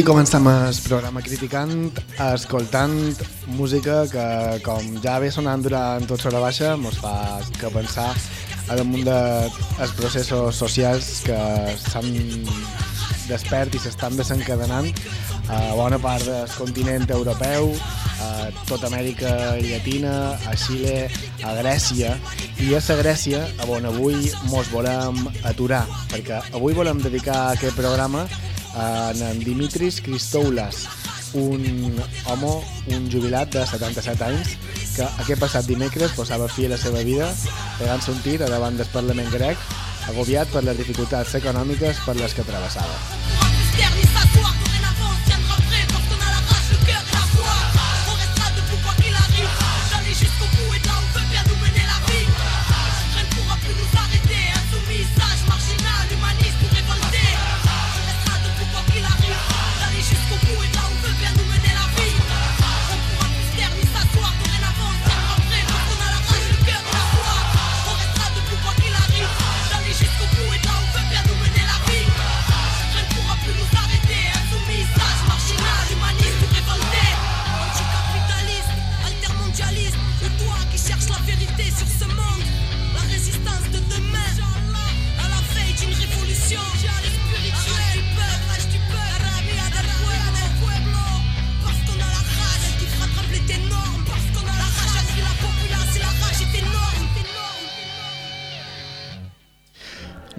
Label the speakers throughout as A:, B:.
A: Avui comencem el programa criticant, escoltant música que, com ja ve sonant durant tot l'hora baixa, ens fa que pensar a damunt dels processos socials que s'han despert i s'estan desencadenant a bona part del continent europeu, a tota Amèrica Llatina, a Xile, a Grècia, i a la Grècia, on avui mos volem aturar, perquè avui volem dedicar aquest programa a en Dimitris Christoulas, un home, un jubilat de 77 anys, que aquest passat dimecres posava fi a la seva vida pegant-se un tir davant del Parlament grec, agobiat per les dificultats econòmiques per les que travessava.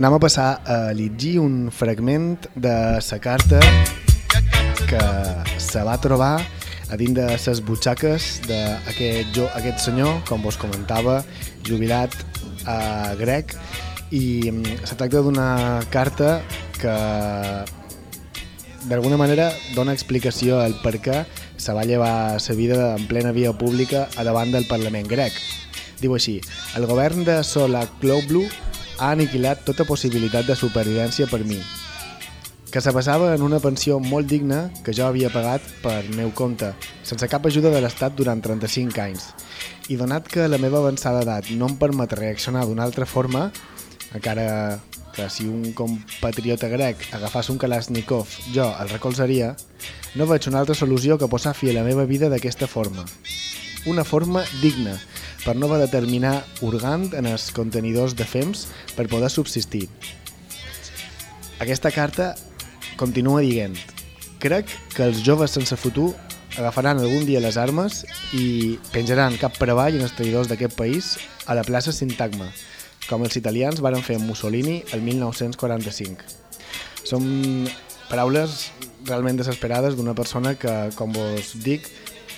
A: Anem a passar a llegir un fragment de la carta que se va trobar a dins de les butxaques d'aquest aquest senyor, com vos comentava, jubilat a grec, i mm, se tracta d'una carta que d'alguna manera dona explicació al per què se va llevar la vida en plena via pública a davant del Parlament grec. Diu així, el govern de Sola Kloblu ha aniquilat tota possibilitat de supervivència per mi, que se basava en una pensió molt digna que jo havia pagat per meu compte, sense cap ajuda de l'Estat durant 35 anys. I donat que la meva avançada edat no em permet reaccionar d'una altra forma, encara que si un compatriota grec agafàs un Kalashnikov jo el recolzaria, no veig una altra solució que posar fi a la meva vida d'aquesta forma. Una forma digna, per no haver de terminar urgant en els contenidors de fems per poder subsistir. Aquesta carta continua dient Crec que els joves sense futur agafaran algun dia les armes i penjaran cap per avall en els traïdors d'aquest país a la plaça Sintagma, com els italians varen fer amb Mussolini el 1945. Són paraules realment desesperades d'una persona que, com vos dic,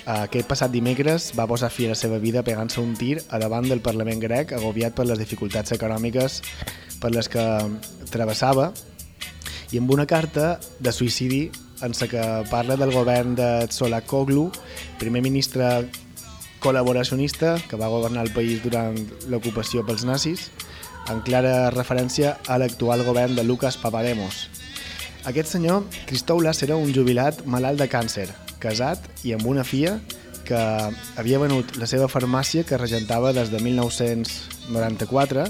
A: aquest passat dimecres va posar fi a la seva vida pegant-se un tir a davant del Parlament grec agobiat per les dificultats econòmiques per les que travessava i amb una carta de suïcidi en la que parla del govern de Tsolakoglu, primer ministre col·laboracionista que va governar el país durant l'ocupació pels nazis, en clara referència a l'actual govern de Lucas Papademos. Aquest senyor, Cristoulas, era un jubilat malalt de càncer, casat i amb una filla que havia venut la seva farmàcia que regentava des de 1994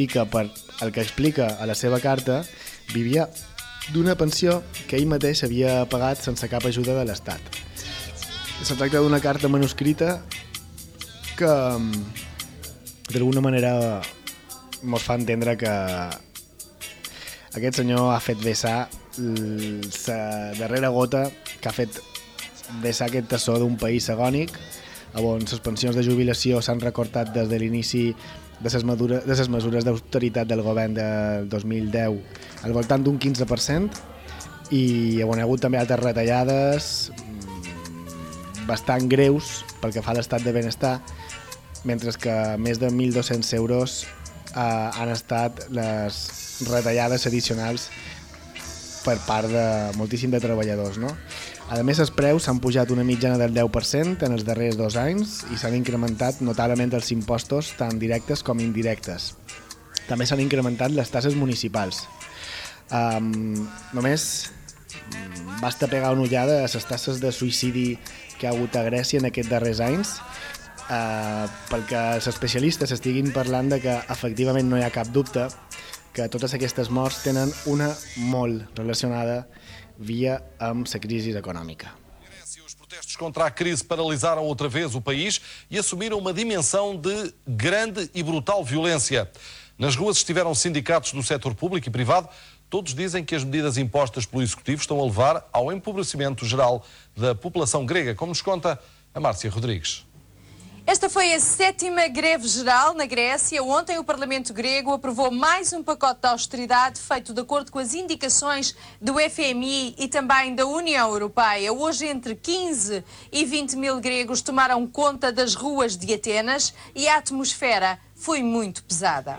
A: i que, per el que explica a la seva carta, vivia d'una pensió que ell mateix havia pagat sense cap ajuda de l'Estat. Se tracta d'una carta manuscrita que d'alguna manera mos fa entendre que aquest senyor ha fet vessar la darrera gota que ha fet vessar aquest tassó d'un país agònic on les pensions de jubilació s'han recortat des de l'inici de les mesures, mesures d'austeritat del govern del 2010 al voltant d'un 15% i on hi ha hagut també altres retallades mm, bastant greus pel que fa a l'estat de benestar mentre que més de 1.200 euros eh, han estat les retallades addicionals per part de moltíssim de treballadors. No? A més, els preus s'han pujat una mitjana del 10% en els darrers dos anys i s'han incrementat notablement els impostos tant directes com indirectes. També s'han incrementat les tasses municipals. Um, només basta pegar una ullada a les tasses de suïcidi que ha hagut a Grècia en aquests darrers anys uh, perquè els especialistes estiguin parlant de que efectivament no hi ha cap dubte que totes aquestes morts tenen una molt relacionada via amb la crisi econòmica.
B: Os protestos contra a crise paralisaram outra vez o país e assumiram uma dimensão de grande e brutal violência. Nas ruas estiveram sindicatos do setor público e privado. Todos dizem que as medidas impostas pelo Executivo estão a levar ao empobrecimento geral da população grega, como nos conta a Márcia Rodrigues.
C: Esta foi a sétima greve geral na Grécia. Ontem o Parlamento grego aprovou mais um pacote de austeridade feito de acordo com as indicações do FMI e também da União Europeia. Hoje, entre 15 e 20 mil gregos tomaram conta das ruas de Atenas e a atmosfera foi muito pesada.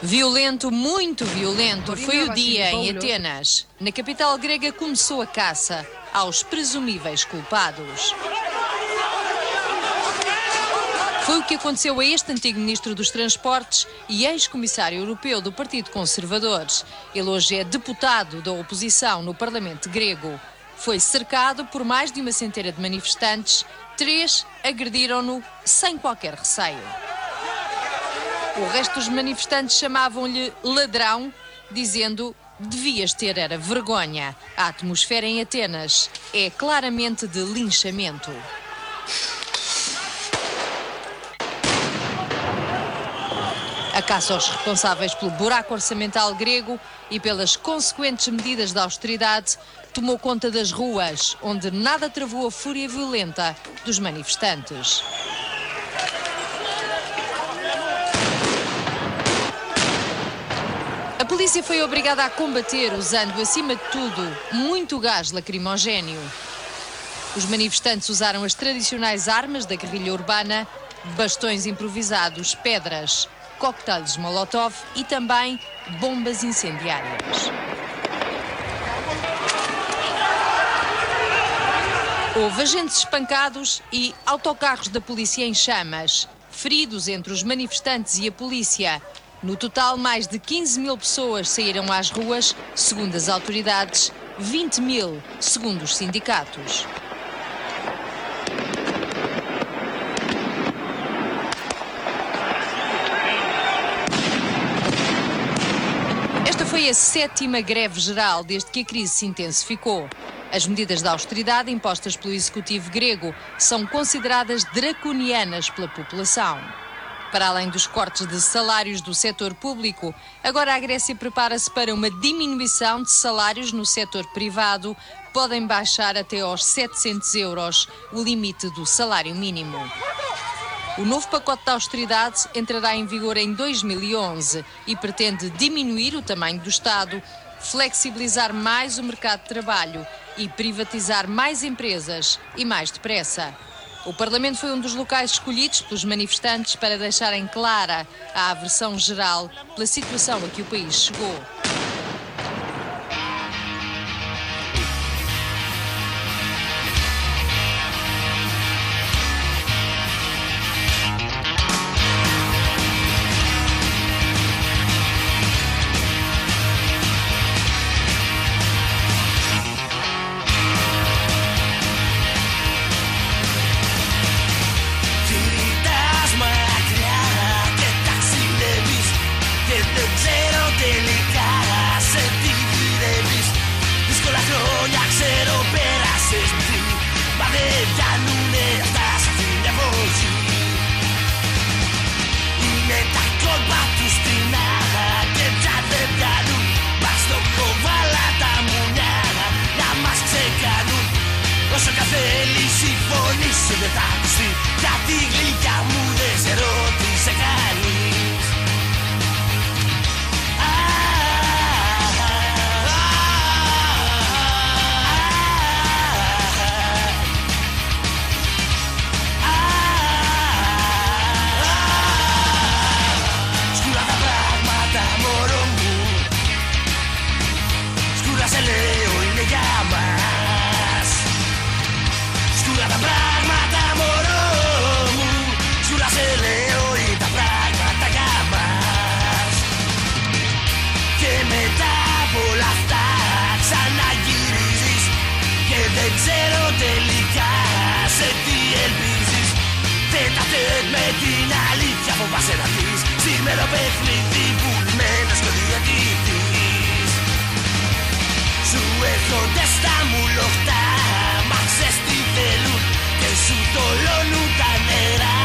C: Violento, muito violento, foi o dia em Atenas. Na capital grega começou a caça aos presumíveis culpados. Foi o que aconteceu a este antigo ministro dos Transportes e ex-comissário europeu do Partido Conservador. Ele hoje é deputado da oposição no Parlamento grego. Foi cercado por mais de uma centena de manifestantes. Três agrediram-no sem qualquer receio. O resto dos manifestantes chamavam-lhe ladrão, dizendo devias ter era vergonha. A atmosfera em Atenas é claramente de linchamento. A caça aos responsáveis pelo buraco orçamental grego e pelas consequentes medidas de austeridade tomou conta das ruas, onde nada travou a fúria violenta dos manifestantes. Polícia foi obrigada a combater usando, acima de tudo, muito gás lacrimogéneo. Os manifestantes usaram as tradicionais armas da guerrilha urbana, bastões improvisados, pedras, coquetéis Molotov e também bombas incendiárias. Houve agentes espancados e autocarros da polícia em chamas, feridos entre os manifestantes e a polícia. No total, mais de 15 mil pessoas saíram às ruas, segundo as autoridades, 20 mil, segundo os sindicatos. Esta foi a sétima greve geral desde que a crise se intensificou. As medidas de austeridade impostas pelo executivo grego são consideradas draconianas pela população. Para além dos cortes de salários do setor público, agora a Grécia prepara-se para uma diminuição de salários no setor privado. Podem baixar até aos 700 euros o limite do salário mínimo. O novo pacote de austeridade entrará em vigor em 2011 e pretende diminuir o tamanho do Estado, flexibilizar mais o mercado de trabalho e privatizar mais empresas e mais depressa. O Parlamento foi um dos locais escolhidos pelos manifestantes para deixarem clara a aversão geral pela situação a que o país chegou.
D: Τέτα τέτ με την αλήθεια φοβάσαι να δεις Σήμερα παιχνίδι βουλμένος και ο διαιτητής. Σου έρχονται στα μουλοχτά Μα ξέρεις τι θέλουν. Και σου τολώνουν τα νερά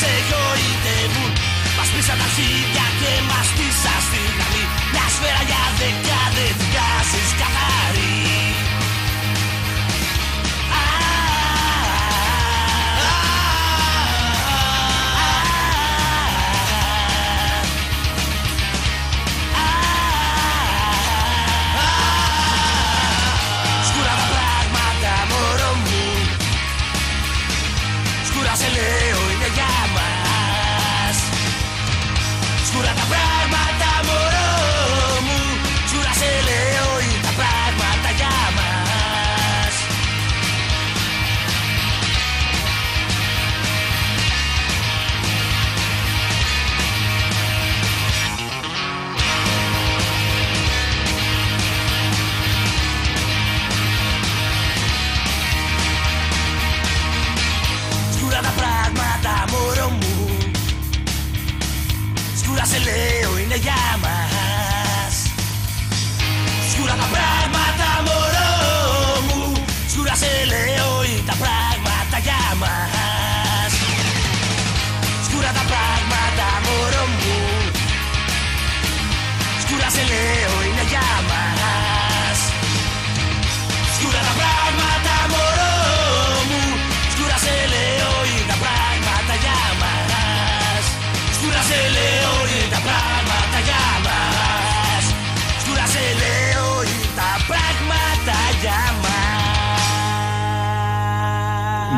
D: Σε γοητεύουν. Μας πίσαν τα αρχίδια και μας πίσαν στη γραμμή Μια σφαίρα για δεκάδες llama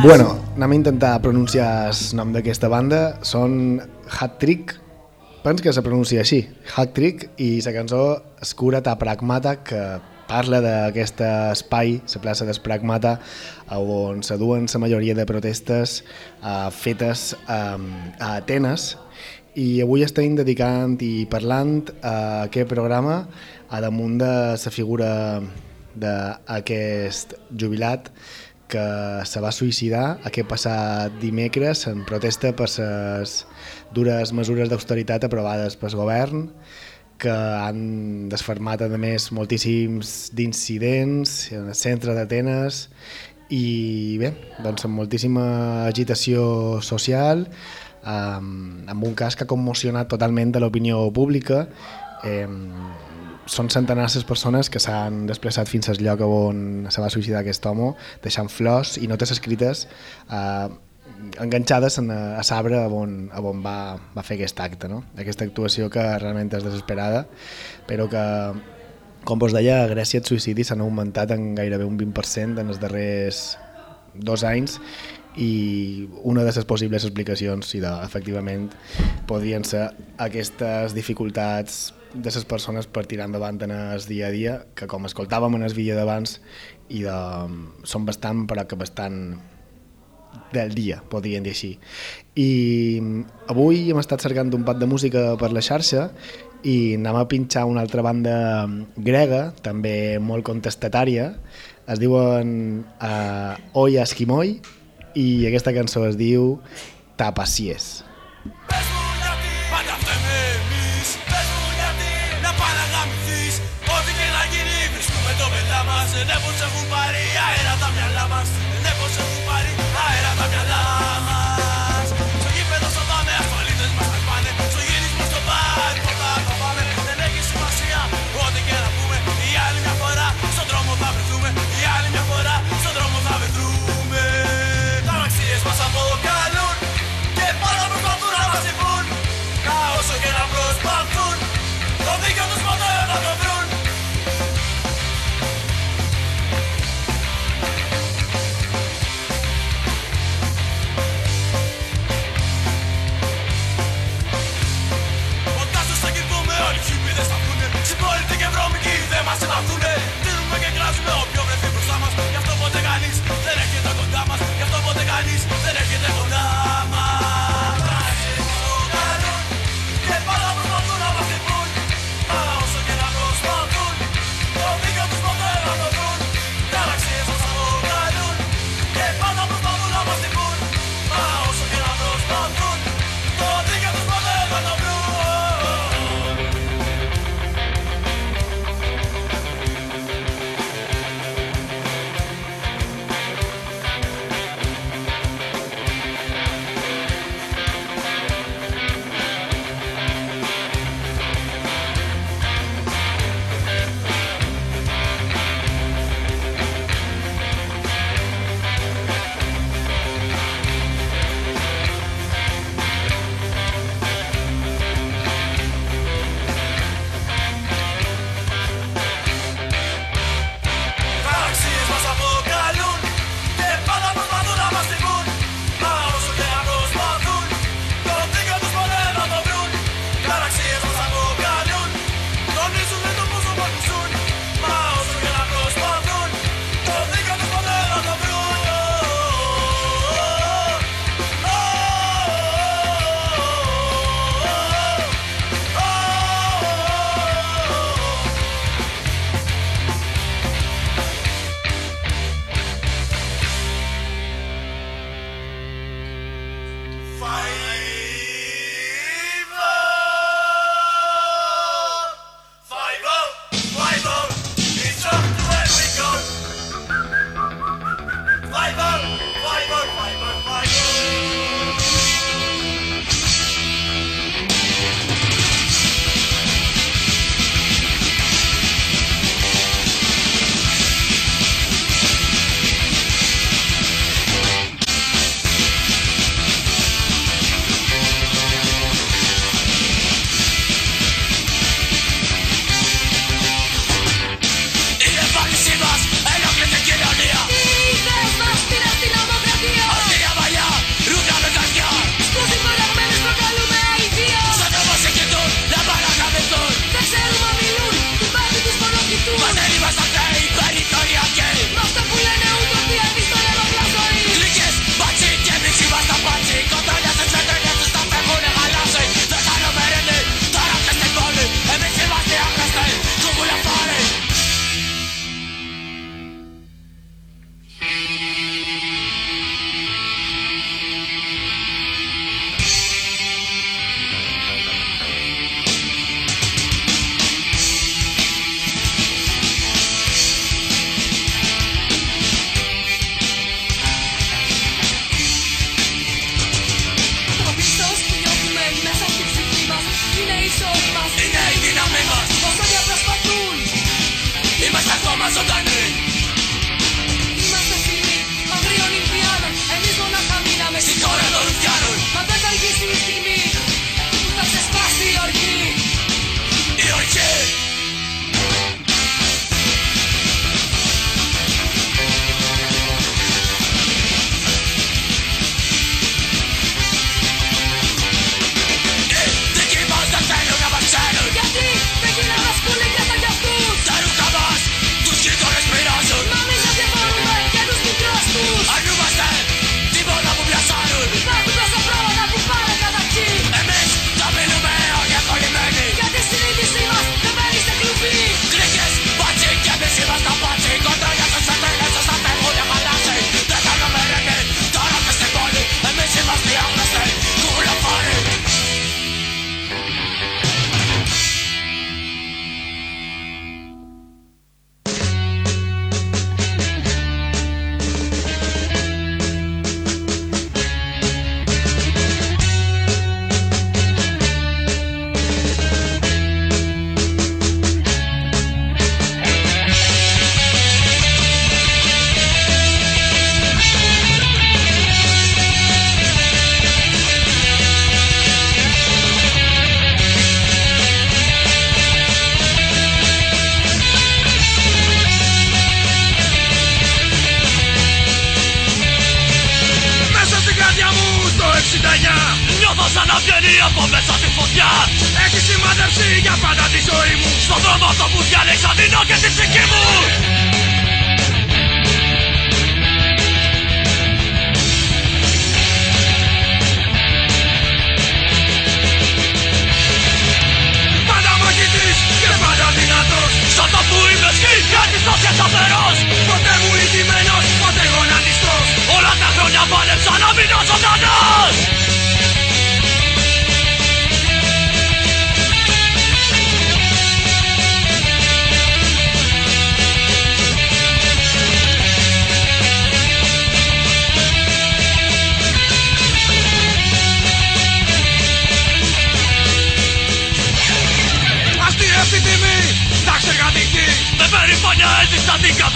A: Bueno, anem a intentar pronunciar el nom d'aquesta banda. Són Hat Trick, penso que se pronuncia així, Hat Trick, i la cançó Escura ta Pragmata, que parla d'aquest espai, la plaça del Pragmata, on se duen la majoria de protestes uh, fetes um, a Atenes, i avui estem dedicant i parlant a aquest programa a damunt de la figura d'aquest jubilat que se va suïcidar aquest passat dimecres en protesta per les dures mesures d'austeritat aprovades pel govern que han desfermat a més moltíssims d'incidents en el centre d'Atenes. I bé, doncs amb moltíssima agitació social um, amb un cas que ha commocionat totalment de l'opinió pública són centenars les persones que s'han desplaçat fins al lloc on se va suïcidar aquest home, deixant flors i notes escrites eh, enganxades en, a sabre on, on va, va fer aquest acte. No? Aquesta actuació que realment és desesperada, però que, com vos deia, a Grècia els suïcidis s'han augmentat en gairebé un 20% en els darrers dos anys i una de les possibles explicacions i de, efectivament podrien ser aquestes dificultats de les persones per tirar endavant en el dia a dia, que com escoltàvem en el vídeo d'abans, i de, són bastant, però que bastant del dia, podríem dir així. I avui hem estat cercant un pat de música per la xarxa i anem a pinxar una altra banda grega, també molt contestatària, es diuen eh, uh, Oi Esquimoi i aquesta cançó es diu Tapacies.
D: Tapacies.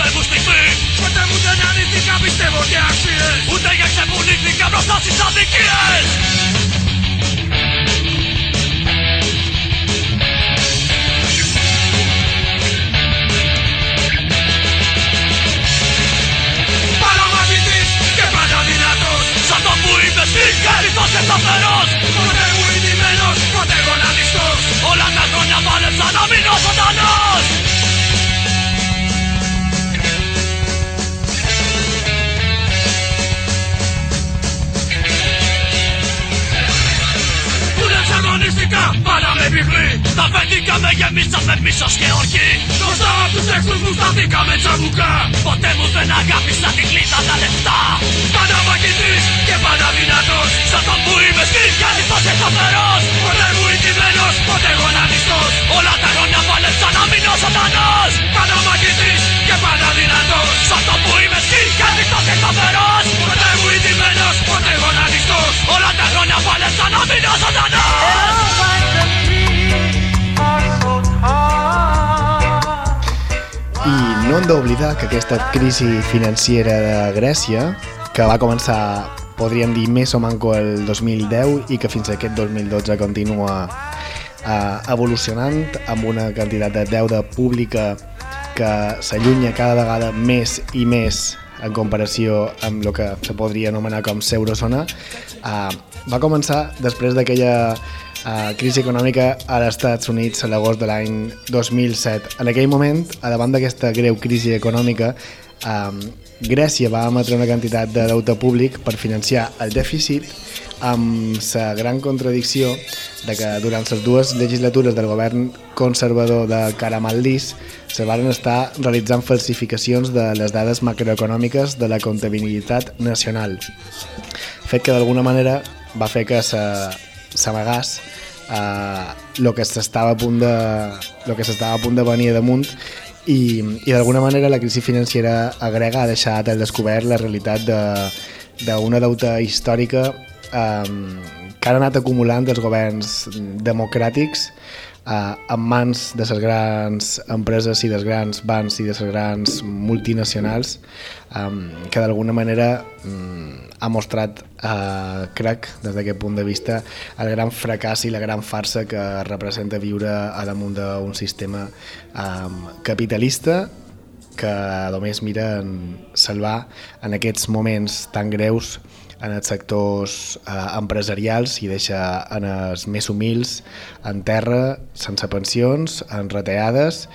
D: Κάθε μου στιγμή
E: Ποτέ μου δεν αρνήθηκα πιστεύω και αξίες.
D: Ούτε για ξεπουλήθηκα μπροστά στις αδικίες.
E: Πάντα μαθητής και πάντα δυνατός
D: Σαν το που είμαι στην καλυθός και σταθερός
E: Ποτέ μου ειδημένος, ποτέ γονατιστός.
D: Όλα τα χρόνια πάλεψα να μείνω ζωντανός
E: Jamaica. Με πυχνή
D: Τα αφεντικά με γεμίσαν με μίσος και ορκή.
E: Μπροστά απ' τους έξους μου σταθήκα με τσαμπουκά
D: Ποτέ μου δεν αγάπησα την κλίτα τα λεφτά.
E: Πάντα μαχητής και πάντα δυνατός
D: Σαν το που είμαι στην καλυθός και σταθερός.
E: Ποτέ μου ειδημένος, ποτέ γονατιστός
D: Όλα τα χρόνια πάλεψα να μείνω ζωντανός
E: Πάντα μαχητής και πάντα δυνατός
D: Σαν το που είμαι στην καλυθός και σταθερός.
E: Ποτέ μου ειδημένος, ποτέ γονατιστός
D: Όλα τα χρόνια πάλεψα να μείνω ζωντανός
A: I no hem d'oblidar que aquesta crisi financera de Grècia, que va començar, podríem dir, més o manco el 2010 i que fins aquest 2012 continua eh, evolucionant amb una quantitat de deuda pública que s'allunya cada vegada més i més en comparació amb el que se podria anomenar com pseudozona, eh, va començar després d'aquella eh, crisi econòmica als Estats Units a l'agost de l'any 2007. En aquell moment, a davant d'aquesta greu crisi econòmica, eh, Grècia va emetre una quantitat de deute públic per financiar el dèficit amb la gran contradicció de que durant les dues legislatures del govern conservador de Karamaldis se van estar realitzant falsificacions de les dades macroeconòmiques de la comptabilitat nacional fet que d'alguna manera va fer que se- s'amagàs eh, el que s'estava a punt de lo que s'estava a punt de venir damunt i, i d'alguna manera la crisi financera a grega ha deixat al descobert la realitat de- d'una deuta històrica eh, que han anat acumulant els governs democràtics eh, en mans de les grans empreses i dels grans bancs i de les grans multinacionals eh, que d'alguna manera mm, ha mostrat, eh, crec, des d'aquest punt de vista, el gran fracàs i la gran farsa que representa viure a damunt d'un sistema eh, capitalista que només mira en salvar en aquests moments tan greus en els sectors eh, empresarials i deixa en els més humils en terra, sense pensions, en reteades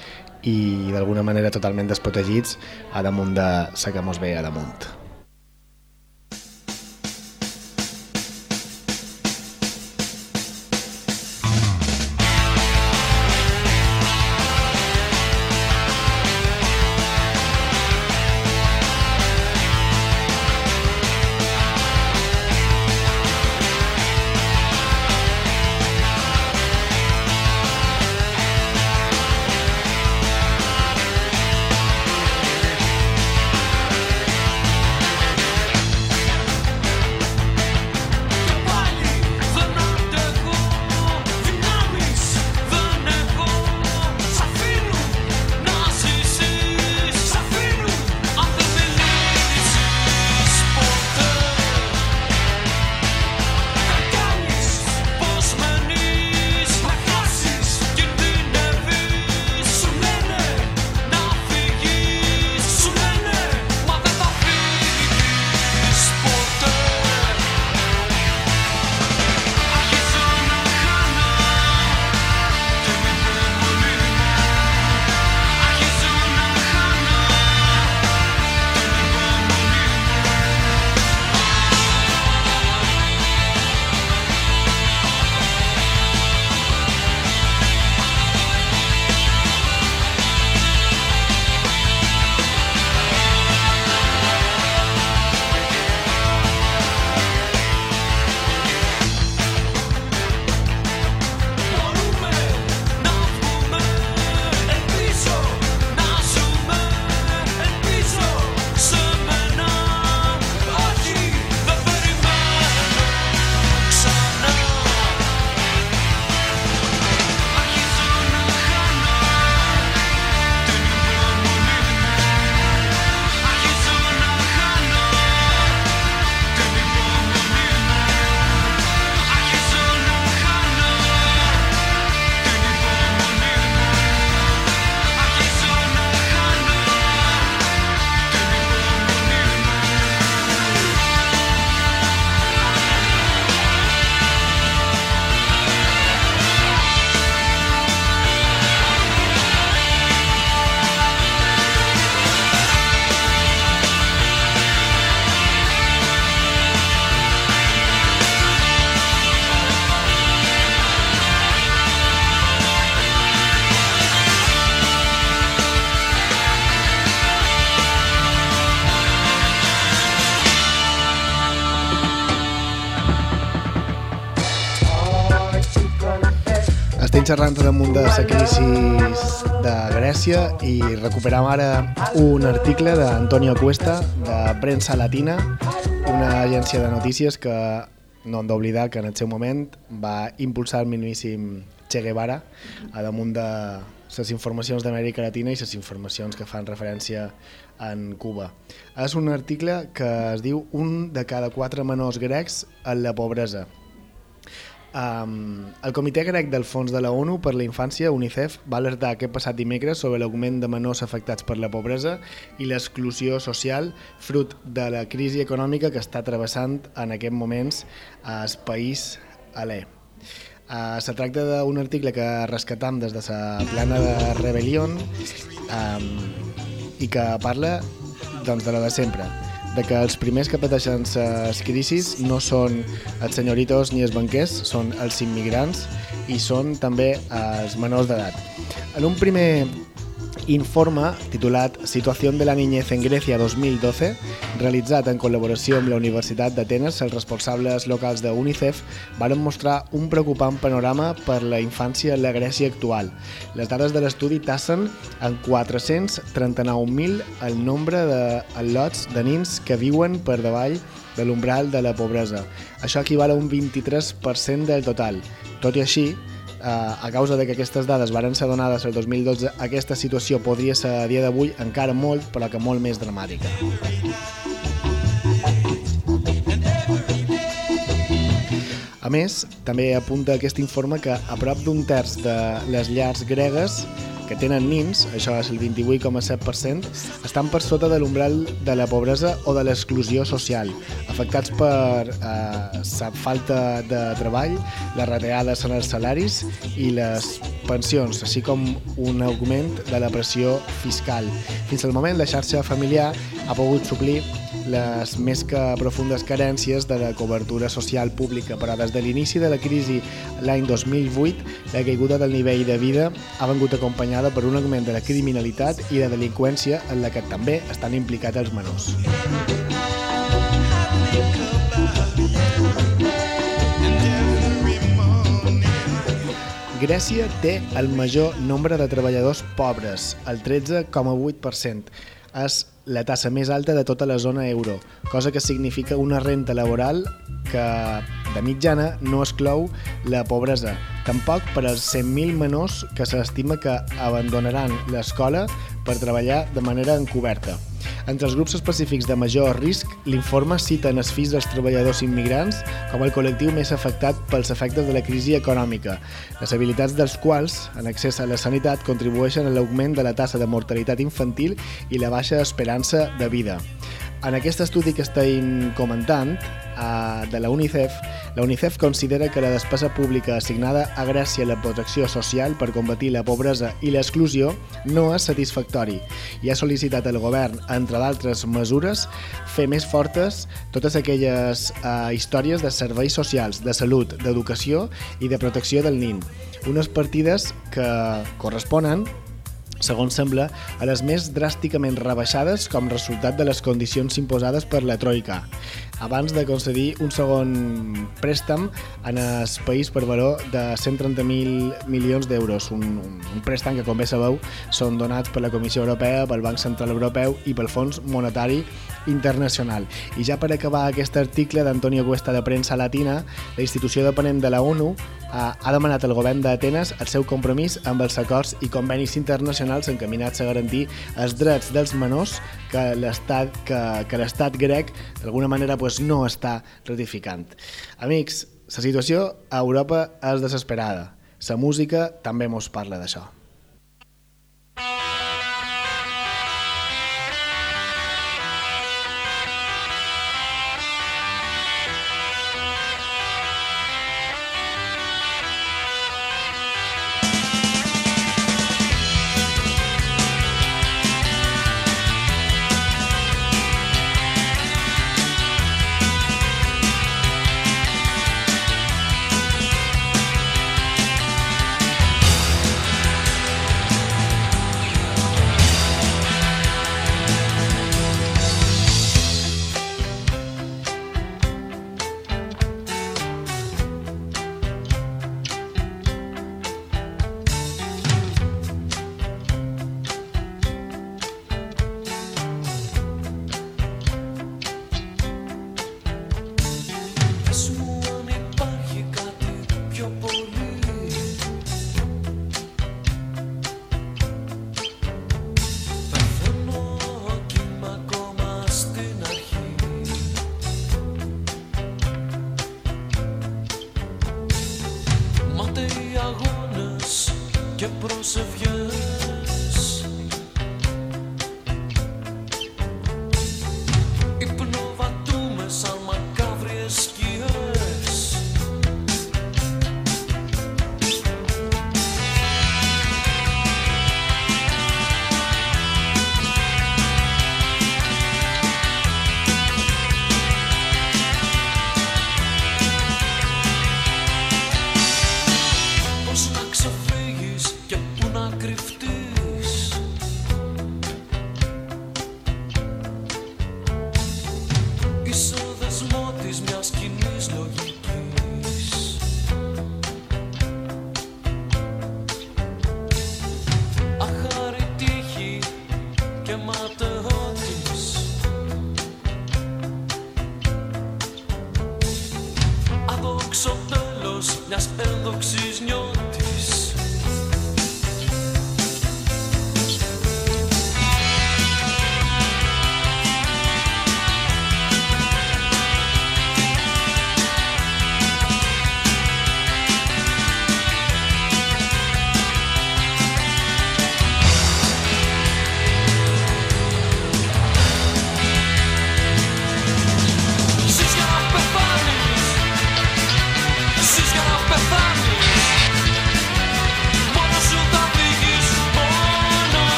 A: i d'alguna manera totalment desprotegits a damunt de la que mos ve a damunt. Seguim xerrant damunt de la crisi de Grècia i recuperam ara un article d'Antonio Cuesta de Premsa Latina, una agència de notícies que no hem d'oblidar que en el seu moment va impulsar el mismíssim Che Guevara a damunt de les informacions d'Amèrica Latina i les informacions que fan referència en Cuba. És un article que es diu Un de cada quatre menors grecs en la pobresa. Um, el Comitè Grec del Fons de la ONU per la Infància, UNICEF, va alertar aquest passat dimecres sobre l'augment de menors afectats per la pobresa i l'exclusió social fruit de la crisi econòmica que està travessant en aquests moments el país alè. Uh, se tracta d'un article que rescatam des de la plana de Rebellion um, i que parla doncs, de la de sempre, de que els primers que pateixen les crisis no són els senyoritos ni els banquers, són els immigrants i són també els menors d'edat. En un primer informe titulat Situació de la niñez en Grècia 2012, realitzat en col·laboració amb la Universitat d'Atenes, els responsables locals de UNICEF varen mostrar un preocupant panorama per la infància en la Grècia actual. Les dades de l'estudi tassen en 439.000 el nombre de lots de nins que viuen per davall de l'umbral de la pobresa. Això equival a un 23% del total. Tot i així, a causa de que aquestes dades varen ser donades el 2012, aquesta situació podria ser a dia d'avui encara molt, però que molt més dramàtica. A més, també apunta aquest informe que a prop d'un terç de les llars gregues que tenen nins, això és el 28,7%, estan per sota de l'umbral de la pobresa o de l'exclusió social, afectats per eh, la falta de treball, les retallades en els salaris i les pensions, així com un augment de la pressió fiscal. Fins al moment, la xarxa familiar ha pogut suplir les més que profundes carències de la cobertura social pública, però des de l'inici de la crisi l'any 2008, la caiguda del nivell de vida ha vengut acompanyada per un augment de la criminalitat i la delinqüència en la que també estan implicats els menors. Grècia té el major nombre de treballadors pobres, el 13,8%. És la tassa més alta de tota la zona euro, cosa que significa una renta laboral que de mitjana no exclou la pobresa, tampoc per als 100.000 menors que s'estima que abandonaran l'escola per treballar de manera encoberta. Entre els grups específics de major risc, l'informe cita en els fills dels treballadors immigrants com el col·lectiu més afectat pels efectes de la crisi econòmica, les habilitats dels quals, en accés a la sanitat, contribueixen a l'augment de la tassa de mortalitat infantil i la baixa esperança de vida. En aquest estudi que estem comentant, eh, de la UNICEF, la UNICEF considera que la despesa pública assignada a Grècia a la protecció social per combatir la pobresa i l'exclusió no és satisfactori i ha sol·licitat al govern, entre d'altres mesures, fer més fortes totes aquelles eh, històries de serveis socials, de salut, d'educació i de protecció del nin. Unes partides que corresponen segons sembla, a les més dràsticament rebaixades com resultat de les condicions imposades per la Troika, abans de concedir un segon préstec en el país per valor de 130.000 milions d'euros, un, un, préstec que, com bé sabeu, són donats per la Comissió Europea, pel Banc Central Europeu i pel Fons Monetari Internacional. I ja per acabar aquest article d'Antonio Cuesta de Premsa Latina, la institució depenent de la ONU ha demanat al govern d'Atenes el seu compromís amb els acords i convenis internacionals encaminats a garantir els drets dels menors que l'estat que, que l'estat grec d'alguna manera pues, no està ratificant. Amics, la situació a Europa és desesperada. La música també mos parla d'això.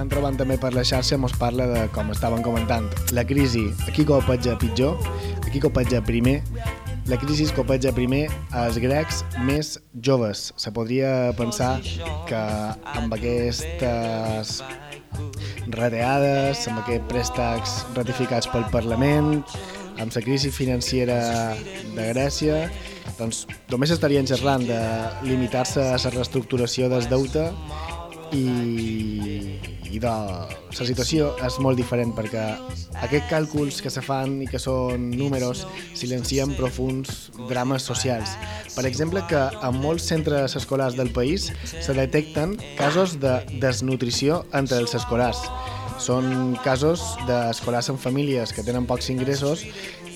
A: anem trobant també per la xarxa mos parla de, com estaven comentant, la crisi aquí copatja pitjor, aquí copatja primer, la crisi es primer als grecs més joves. Se podria pensar que amb aquestes rateades, amb aquests préstecs ratificats pel Parlament, amb la crisi financera de Grècia, doncs només estarien xerrant de limitar-se a la reestructuració del deute i, i de, la situació és molt diferent perquè aquests càlculs que se fan i que són números silencien profuns drames socials. Per exemple, que en molts centres escolars del país se detecten casos de desnutrició entre els escolars. Són casos d'escolars amb famílies que tenen pocs ingressos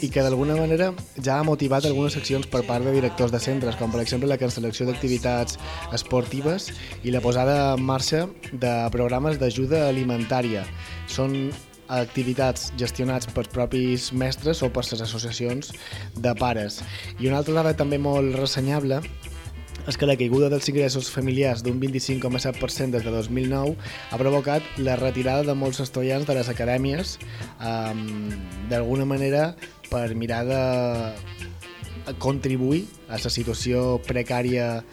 A: i que d'alguna manera ja ha motivat algunes accions per part de directors de centres, com per exemple la cancel·lació d'activitats esportives i la posada en marxa de programes d'ajuda alimentària. Són activitats gestionats pels propis mestres o per les associacions de pares. I una altra dada també molt ressenyable és que la caiguda dels ingressos familiars d'un 25,7% des de 2009 ha provocat la retirada de molts estudiants de les acadèmies um, d'alguna manera per mirar de contribuir a la situació precària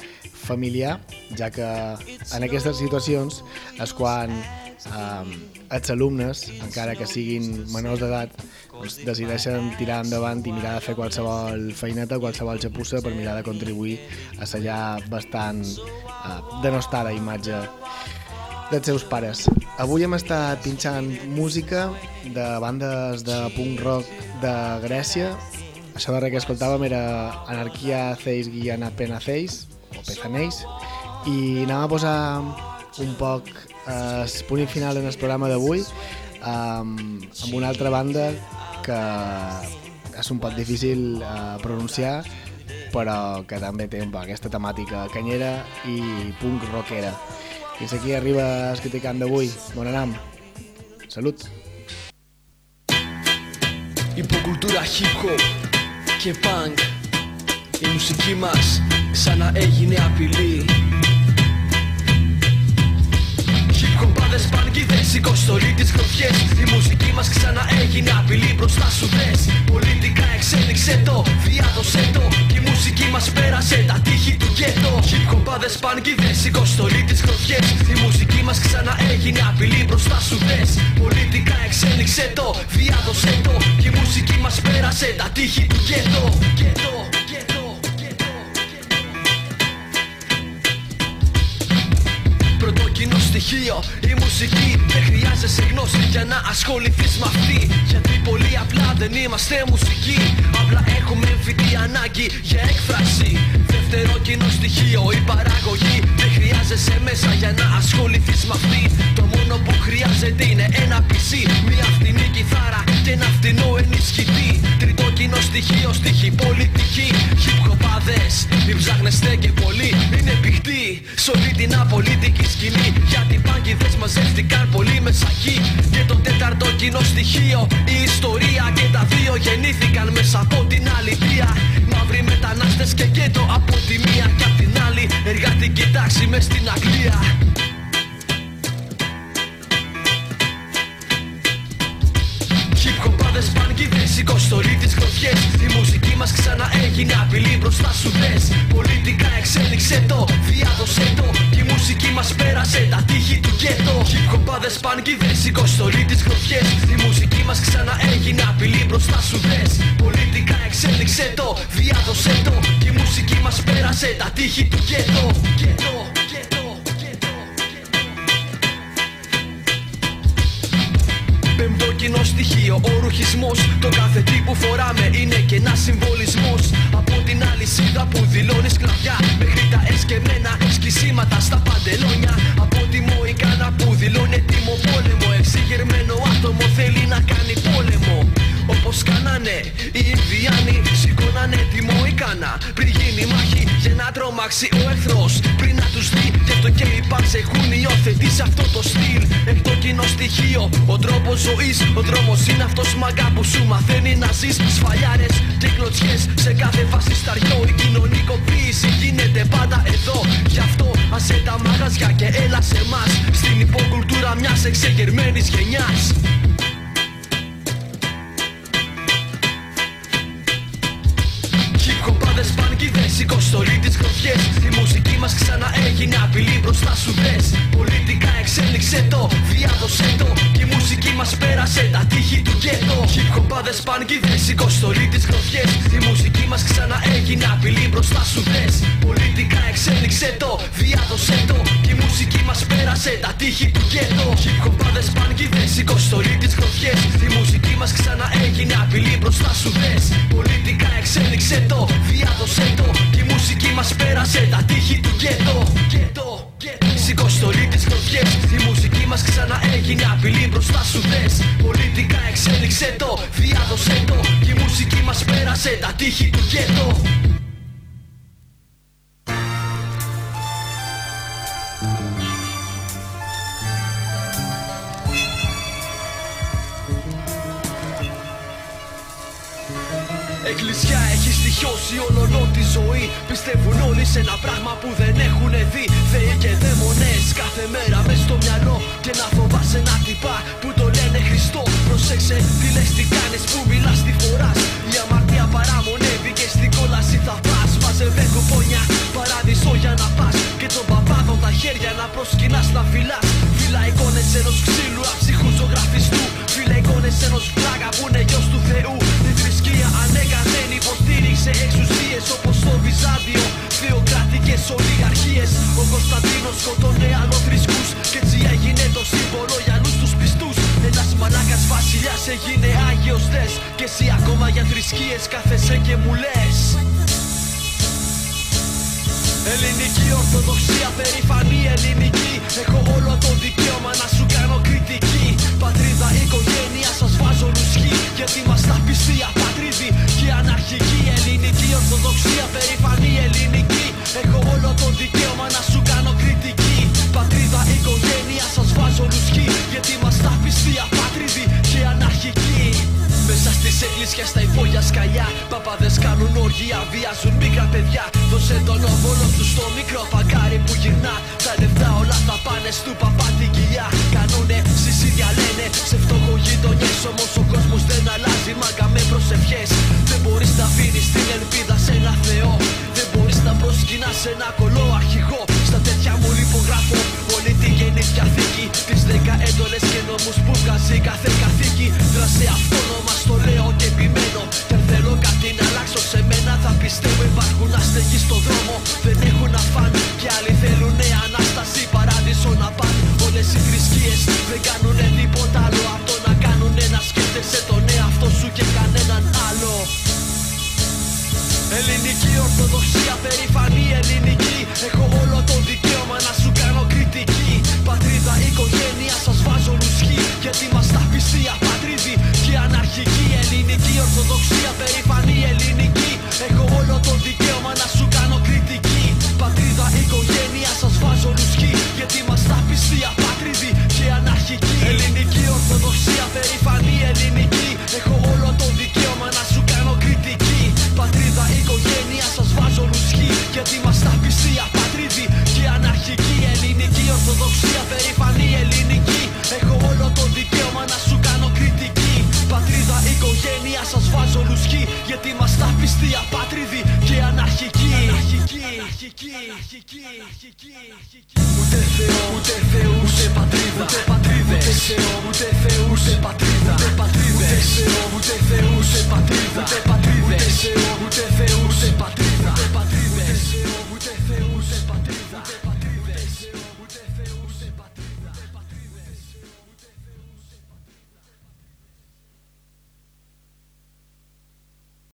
A: familiar, ja que en aquestes situacions és quan um, els alumnes, encara que siguin menors d'edat, doncs decideixen tirar endavant i mirar de fer qualsevol feineta, qualsevol xapussa per mirar de contribuir a la ja bastant uh, denostada imatge dels seus pares. Avui hem estat pinxant música de bandes de punk rock de Grècia. Això darrer que escoltàvem era Anarquia Ceis Guiana Penaceis, o Pezaneis, i anem a posar un poc eh, el punt final en el programa d'avui amb, amb una altra banda que és un poc difícil eh, pronunciar però que també té un poc aquesta temàtica canyera i punk rockera. Fins aquí arriba el criticant d'avui. Bon anam. Salut.
F: Υποκουλτούρα hip hop και punk Η μουσική μας ξανά έγινε απειλή Hip hopάδες πανκίδες σηκωστολή τις γροθιές Η μουσική μας ξανά έγινε απειλή μπροστά σου δες. Πολιτικά εξέλιξε το, διάδοσε το. Και η μουσική μας πέρασε τα τείχη του γκέτο. Hip hopάδες πανκίδες σηκωστολή τις γροθιές Η μουσική μας ξανά έγινε απειλή μπροστά σου δες. Πολιτικά εξέλιξε το, διάδοσε το. Και η μουσική μας πέρασε τα τείχη του γκέτο Γκέτο, γκέτο, κοινό στοιχείο. Η μουσική Δεν χρειάζεσαι γνώση για να ασχοληθείς με αυτή. Γιατί πολύ απλά δεν είμαστε μουσική. Απλά έχουμε εμφυτή ανάγκη για έκφραση. Δεύτερο κοινό στοιχείο η παραγωγή. Δεν χρειάζεσαι μέσα για να ασχοληθείς με αυτή. Το μόνο που χρειάζεται είναι ένα PC Μια φτηνή κιθάρα και ένα φτηνό ενισχυτή. Τρίτο κοινό στοιχείο στοιχή πολιτική Hip hopάδες μην ψάχνεστε και πολύ Είναι πηχτή σ' όλη την απολύτικη σκηνή. Γιατί οι πάγκηδες μαζεύτηκαν πολύ μέσα εκεί Και το τέταρτο κοινό στοιχείο η ιστορία Και τα δύο γεννήθηκαν μέσα από την αλήθεια. Μαύροι μετανάστες και γκέτο από τη μία. Και απ' την άλλη εργατική τάξη μες στην Αγγλία hopάδες πανκίδες, σηκωστολή τις γροθιές Η μουσική μας ξανά έγινε απειλή μπροστά σου δες. Πολιτικά εξέλιξε το, διάδοσε το. Και η μουσική μας πέρασε τα τείχη του γκέτο. Hip hopάδες πανκίδες, σηκωστολή τις γροθιές Η μουσική μας ξανά έγινε απειλή μπροστά σου δες. Πολιτικά εξέλιξε το, διάδοσε το. Και η μουσική μας πέρασε τα τείχη του γκέτο Γκέτο, γκέτο, γκέτο, κοινό στοιχείο, ο ρουχισμός. Το κάθε τι που φοράμε είναι και ένα συμβολισμός. Από την αλυσίδα που δηλώνει σκλαβιά Μέχρι τα εσκεμμένα σκισίματα στα παντελόνια. Από τη μοϊκάνα που δηλώνει έτοιμο πόλεμο Εξηγερμένο άτομο θέλει να κάνει πόλεμο όπως κάνανε οι Ινδιάνοι Σηκώνανε τη Μοϊκάνα. Πριν γίνει μάχη για να τρομάξει ο εχθρός Πριν να τους δει. Γι' αυτό και οι Πάνς έχουν υιοθετήσει αυτό το στυλ. Εκτό κοινό στοιχείο Ο τρόπος ζωής Ο δρόμος είναι αυτός. Μαγκά που σου μαθαίνει να ζεις. Σφαλιάρες και κλωτσιές Σε κάθε φασισταριό Η κοινωνικοποίηση γίνεται πάντα εδώ. Γι' αυτό άσε τα μαγαζιά και έλα σε εμάς. Στην υποκουλτούρα μιας εξεγερμένης γενιάς Σηκώ στολή τις χρονιές Ήμουν μουσική μας ξανά έγινε απειλή μπροστά σου δες. Πολιτικά εξέλιξε το, διάδοσε το. Και η μουσική μας πέρασε τα τείχη του γκέτο. Hip hopάδες πανκίδες, σηκωστολή τις γροθιές. Η μουσική μας ξανά έγινε απειλή μπροστά σου δες. Πολιτικά εξέλιξε το, διάδοσε το. Και η μουσική μας πέρασε τα τείχη του γκέτο. Hip hopάδες πανκίδες, σηκωστολή τις γροθιές. Η μουσική μας ξανά έγινε απειλή μπροστά σου δες. Πολιτικά εξέλιξε το, διάδοσε το. Και η μουσική μας πέρασε τα τείχη του γκέτο Γκέτο, γκέτο. Σηκωστολή τις γροθιές Η μουσική μας ξανά έγινε απειλή. Μπροστά σου δες Πολιτικά εξέλιξε το, διάδοσε το. Και η μουσική μας πέρασε τα τείχη του γκέτο Εκκλησιά έχει στοιχειώσει όλο τη ζωή; Πιστεύουν όλοι σε ένα πράγμα που δεν έχουν δει. Θεοί και δαίμονες κάθε μέρα μες στο μυαλό. Και να φοβάσαι να τυπά που το λένε Χριστό. Προσέξε τι λες, τι κάνεις που μιλάς, τι φοράς. Η αμαρτία παραμονεύει θρησκείες κάθεσαι και μου λες. Ελληνική ορθοδοξία, περηφανή ελληνική. Έχω όλο το δικαίωμα να σου κάνω κριτική. Πατρίδα, οικογένεια, σας βάζω λουσχή Γιατί μας τα πιστεί απατρίδη και αναρχική. Ελληνική ορθοδοξία, περηφανή ελληνική. Έχω όλο το δικαίωμα να σου κάνω κριτική. Πατρίδα, οικογένεια, σας βάζω λουσχή Γιατί μέσα στις εκκλησιές στα υπόγεια σκαλιά. Παπάδες κάνουν όργια, βιάζουν μικρά παιδιά. Δώσε τον όβολο τους στο μικρό παγκάρι που γυρνά. Τα λεφτά όλα θα πάνε στου παπά την κοιλιά. Κάνουνε συσίδια λένε σε φτωχό γειτονιές. Όμως ο κόσμος δεν αλλάζει μάγκα με προσευχές. Δεν μπορείς να αφήνεις την ελπίδα σε ένα Θεό. Δεν μπορείς να προσκυνάς σε ένα κολό αρχηγό. Στα τέτοια μου υπογράφω όλη την γεννήθεια θήκη Τις δέκα έντολες και νόμους που βγάζει κάθε καθήκη. Δρασε αυτόνομα στο λέω και επιμένω. Και αν θέλω κάτι να αλλάξω σε